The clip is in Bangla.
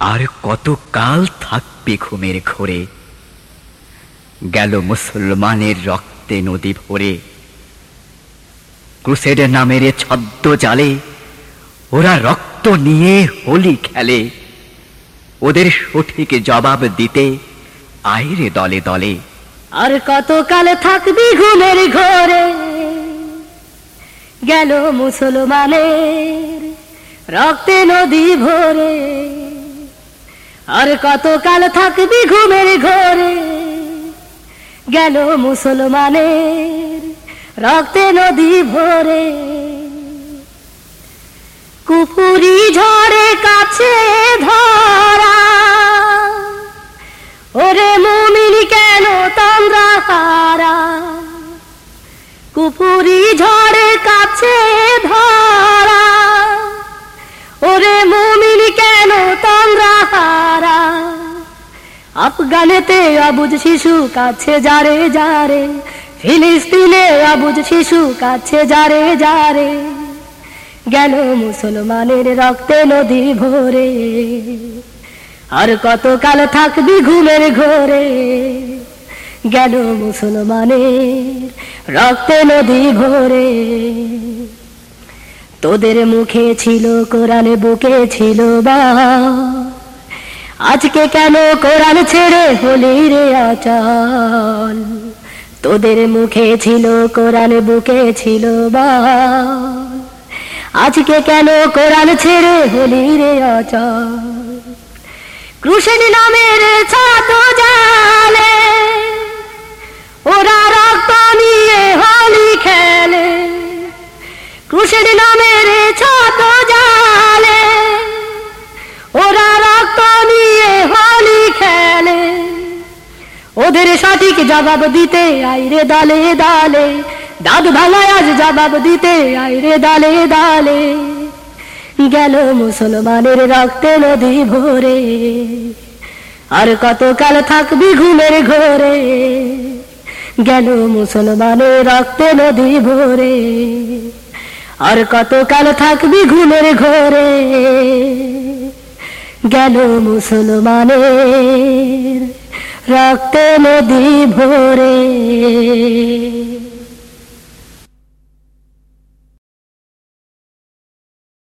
আর কত কাল থাকবে ঘুমের ঘোরে? গেল মুসলমানের রক্তে নদী ভরে। ক্রুসেড নামের ছদ্ম জালে ওরা রক্ত নিয়ে হোলি খেলে। ওদের সঠিক জবাব দিতে আইরে দলে দলে। আর কতকাল থাকবি ঘুমের ঘরে? গেল মুসলমানের রক্তে নদী ভরে। আর কত কাল থাকবি ঘুমের ঘরে? গেল মুসলমানের রক্তে নদী ভরে। কুপুরি ঝরে কাছে আফগানেতে অবুজ শিশু কাছে যারে যারে ফিলিস্তিনে অবুজ শিশু কাছে যারে যারে গেল মুসলমানের রক্তে নদী ভরে। আর কতকাল থাকবি ঘুমের ঘরে। গেল মুসলমানের রক্তে নদী ভরে। তোদের মুখে ছিল, কোরআনে বুকে ছিল বা আজকে কেন কোরআন ছেড়ে হলি রে আচাল তোদের মুখে ছিল, কোরআন বুকে ছিল বা আজকে কেন কোরআন ছেড়ে হলি রে আচাল কৃষণ নামের ছাত জালে, ওরা রক্ত নিয়ে হোলি খেলে। কৃষণ নামের ছাত জালে সঠিক জবাব দিতে আইরে দালে দালে। দাদ ভাঙায় আজ জবাব দিতে আইরে দালে দালে। গেল মুসলমানের রক্তে নদী ভরে। আর কতকাল থাকবি ঘুমের ঘরে? গেল মুসলমানের রক্তে নদী ভরে। আর কতকাল থাকবি ঘুমের ঘরে? গেল মুসলমানের রক্তে নদী ভরে।